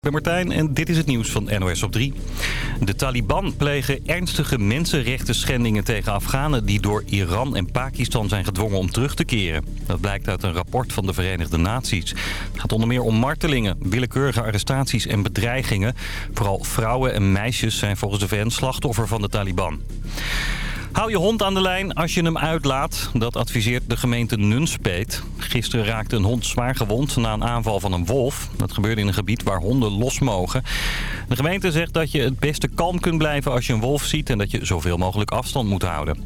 Ik ben Martijn en dit is het nieuws van NOS op 3. De Taliban plegen ernstige mensenrechten schendingen tegen Afghanen... die door Iran en Pakistan zijn gedwongen om terug te keren. Dat blijkt uit een rapport van de Verenigde Naties. Het gaat onder meer om martelingen, willekeurige arrestaties en bedreigingen. Vooral vrouwen en meisjes zijn volgens de VN slachtoffer van de Taliban. Hou je hond aan de lijn als je hem uitlaat. Dat adviseert de gemeente Nunspeet. Gisteren raakte een hond zwaar gewond na een aanval van een wolf. Dat gebeurde in een gebied waar honden los mogen. De gemeente zegt dat je het beste kalm kunt blijven als je een wolf ziet... en dat je zoveel mogelijk afstand moet houden.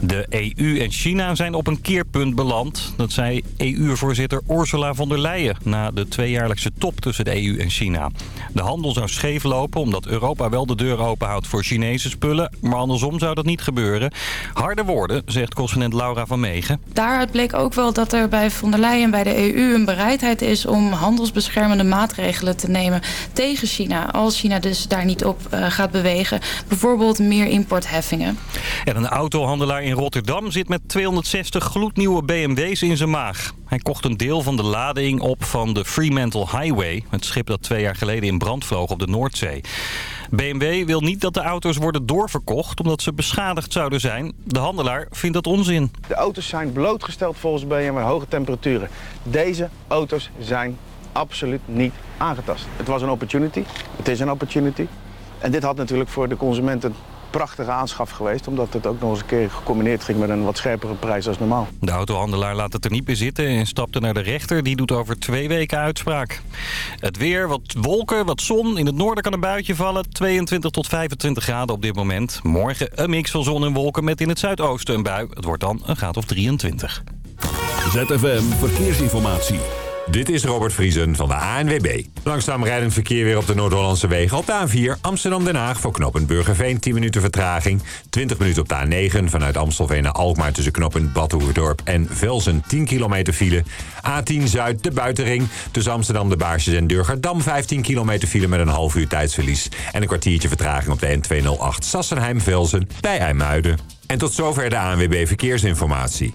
De EU en China zijn op een keerpunt beland. Dat zei EU-voorzitter Ursula von der Leyen... na de tweejaarlijkse top tussen de EU en China. De handel zou scheef lopen omdat Europa wel de deur openhoudt voor Chinese spullen... maar andersom zou dat niet gebeuren. Harde woorden, zegt correspondent Laura van Megen. Daaruit bleek ook wel dat er bij von der Leyen en bij de EU een bereidheid is om handelsbeschermende maatregelen te nemen tegen China. Als China dus daar niet op uh, gaat bewegen. Bijvoorbeeld meer importheffingen. En een autohandelaar in Rotterdam zit met 260 gloednieuwe BMW's in zijn maag. Hij kocht een deel van de lading op van de Fremantle Highway. Het schip dat twee jaar geleden in brand vloog op de Noordzee. BMW wil niet dat de auto's worden doorverkocht omdat ze beschadigd zouden zijn. De handelaar vindt dat onzin. De auto's zijn blootgesteld volgens BMW aan hoge temperaturen. Deze auto's zijn absoluut niet aangetast. Het was een opportunity. Het is een opportunity. En dit had natuurlijk voor de consumenten prachtige aanschaf geweest. Omdat het ook nog eens een keer gecombineerd ging met een wat scherpere prijs als normaal. De autohandelaar laat het er niet bij zitten en stapte naar de rechter. Die doet over twee weken uitspraak. Het weer, wat wolken, wat zon. In het noorden kan een buitje vallen. 22 tot 25 graden op dit moment. Morgen een mix van zon en wolken met in het zuidoosten een bui. Het wordt dan een graad of 23. ZFM Verkeersinformatie. Dit is Robert Vriesen van de ANWB. Langzaam rijdend verkeer weer op de Noord-Hollandse wegen. Op de A4 Amsterdam-Den Haag voor knooppunt Burgerveen 10 minuten vertraging. 20 minuten op de A9 vanuit Amstelveen naar Alkmaar... tussen knooppunt Badhoevedorp en Velsen 10 kilometer file. A10 Zuid de Buitenring tussen Amsterdam de Baarsjes en Durgerdam... 15 kilometer file met een half uur tijdsverlies. En een kwartiertje vertraging op de N208 Sassenheim-Velsen bij IJmuiden. En tot zover de ANWB Verkeersinformatie.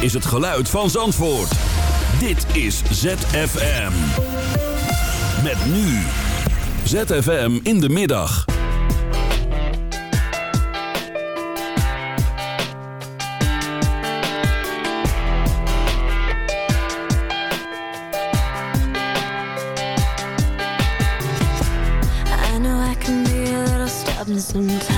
Is het geluid van Zandvoort. Dit is ZFM. Met nu. ZFM in de middag. I know I can be a little stubborn sometimes.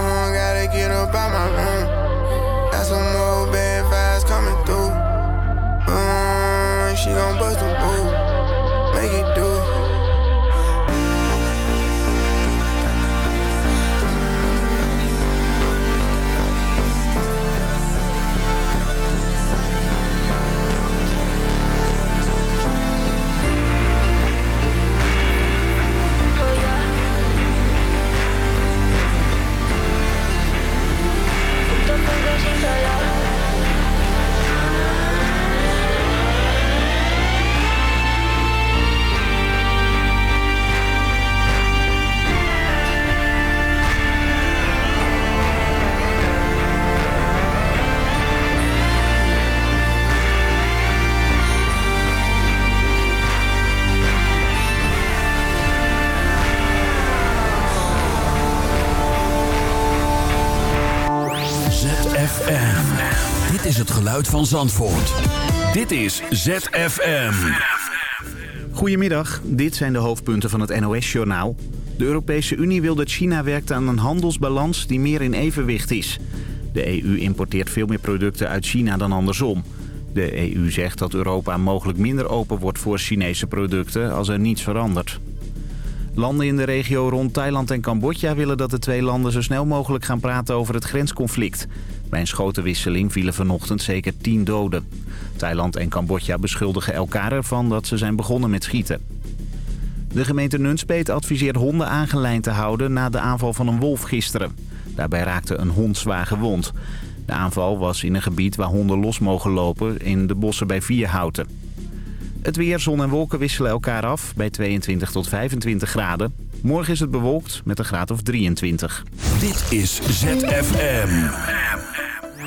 get up out my room. Got some more bad vibes coming through. Mm, she gon' bust a move, make it do. Het geluid van Zandvoort. Dit is ZFM. Goedemiddag, dit zijn de hoofdpunten van het NOS-journaal. De Europese Unie wil dat China werkt aan een handelsbalans die meer in evenwicht is. De EU importeert veel meer producten uit China dan andersom. De EU zegt dat Europa mogelijk minder open wordt voor Chinese producten als er niets verandert. Landen in de regio rond Thailand en Cambodja willen dat de twee landen zo snel mogelijk gaan praten over het grensconflict. Bij een schotenwisseling vielen vanochtend zeker tien doden. Thailand en Cambodja beschuldigen elkaar ervan dat ze zijn begonnen met schieten. De gemeente Nunspeet adviseert honden aangelijnd te houden na de aanval van een wolf gisteren. Daarbij raakte een hond zwaar gewond. De aanval was in een gebied waar honden los mogen lopen in de bossen bij Vierhouten. Het weer, zon en wolken wisselen elkaar af bij 22 tot 25 graden. Morgen is het bewolkt met een graad of 23. Dit is ZFM.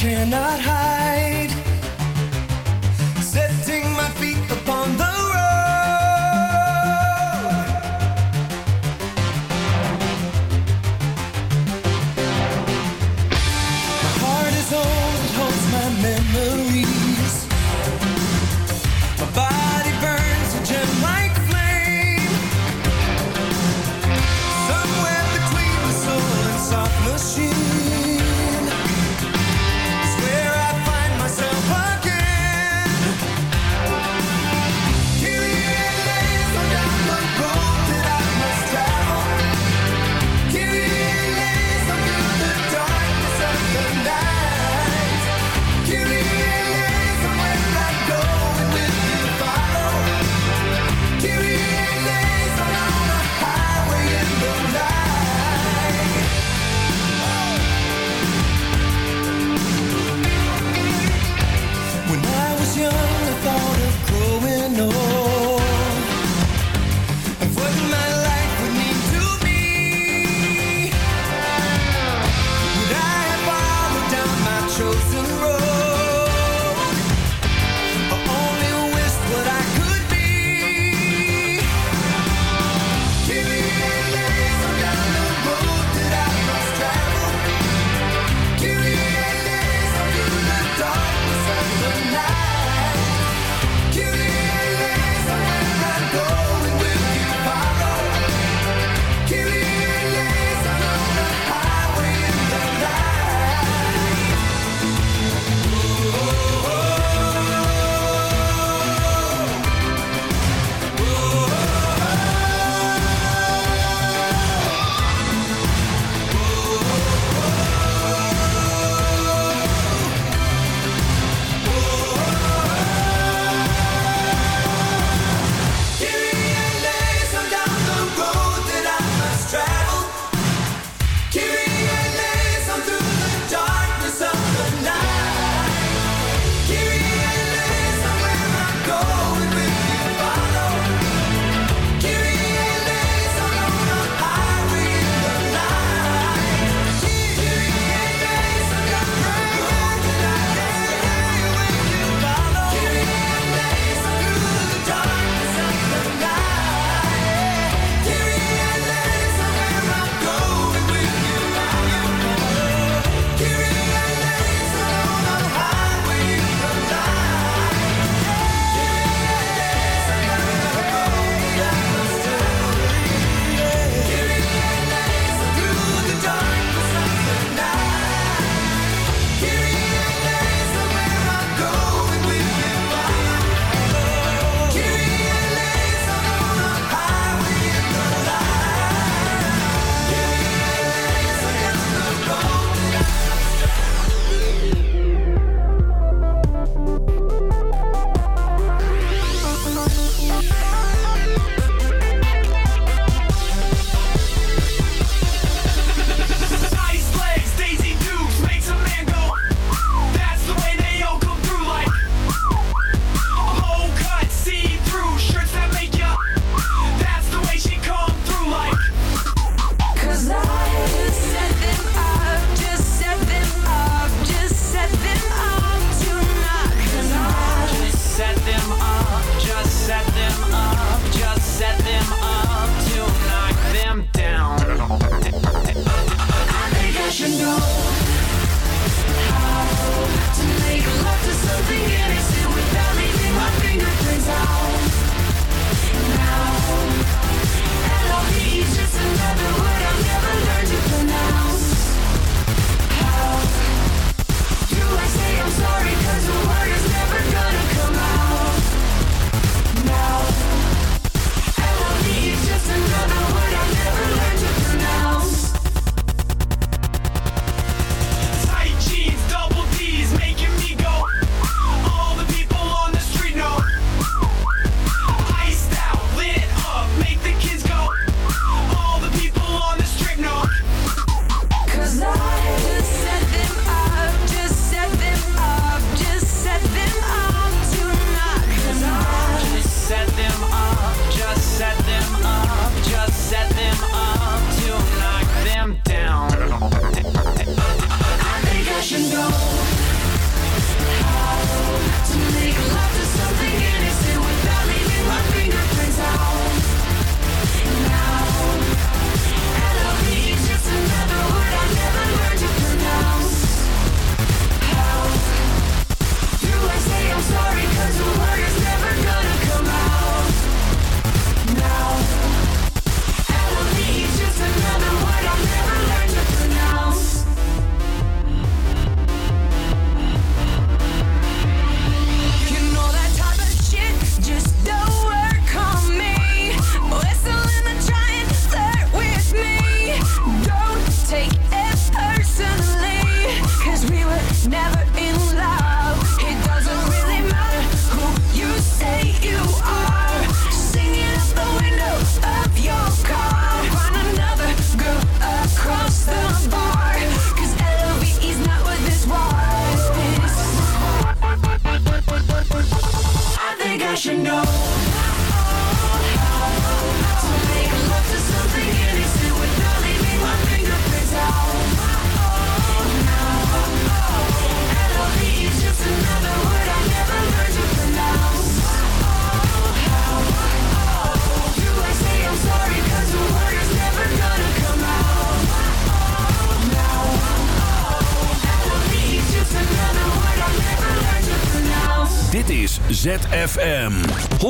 Cannot hide.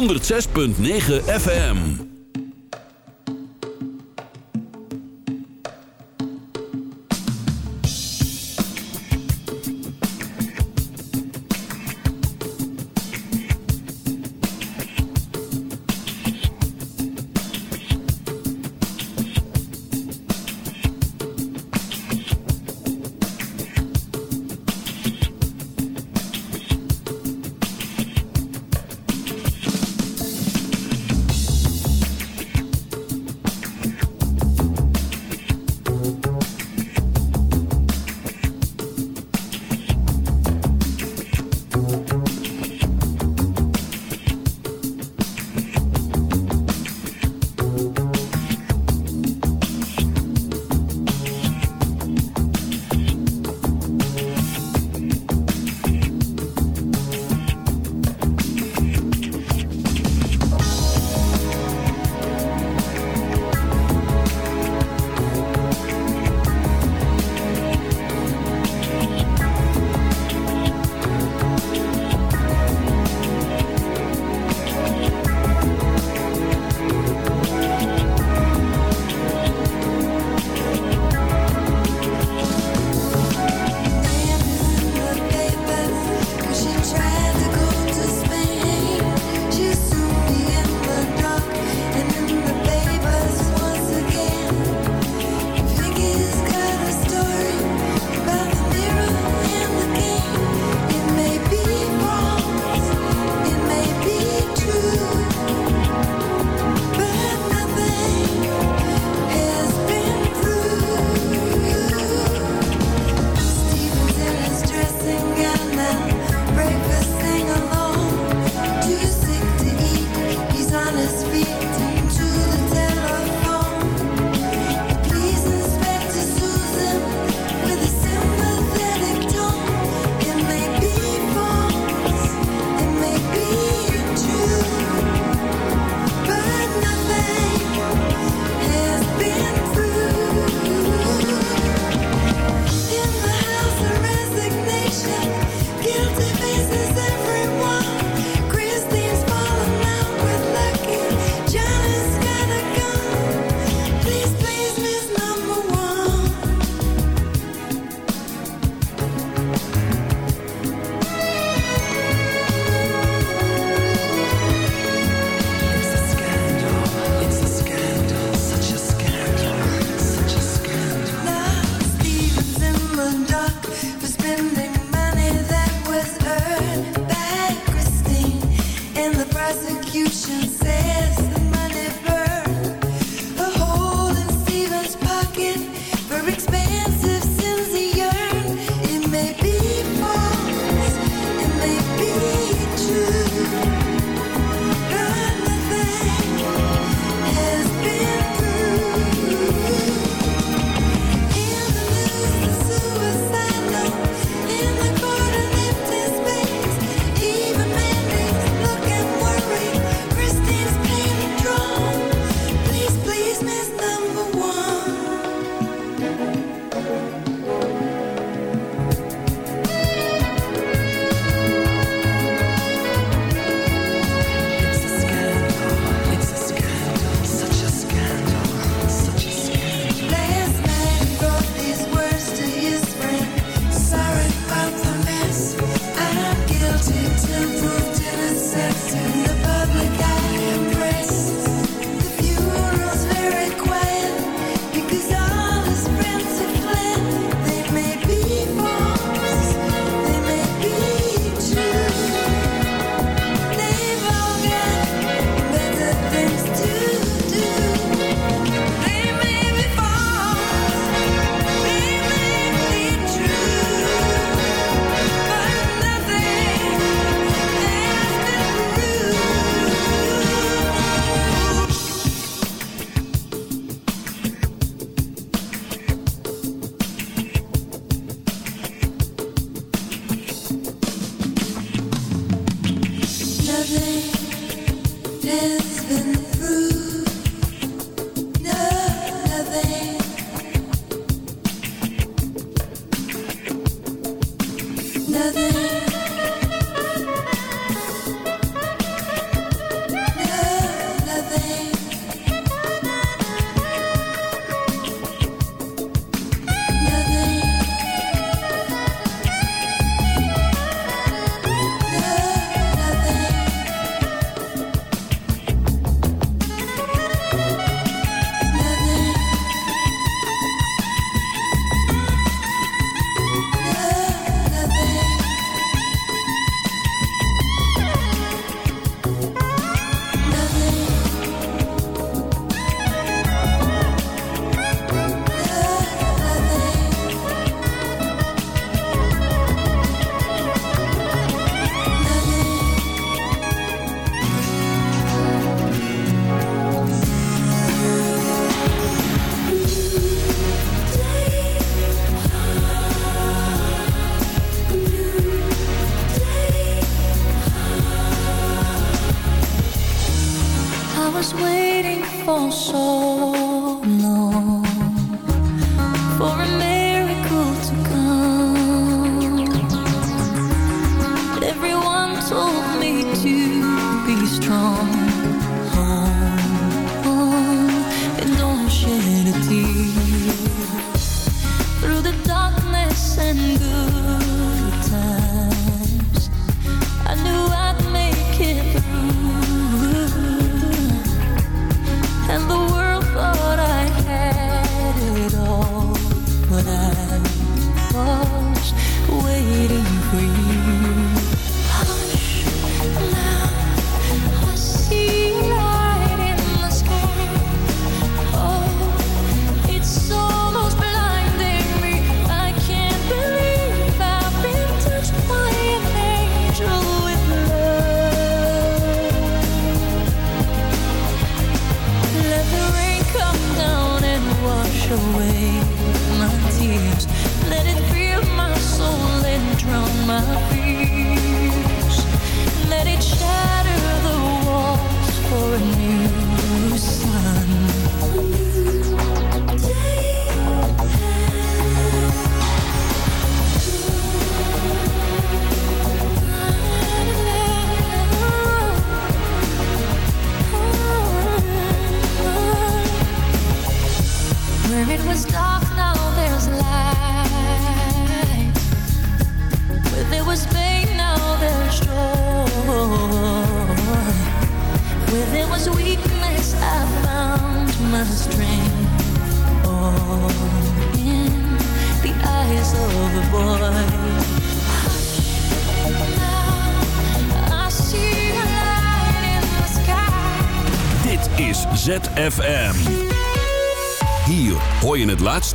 106.9 FM.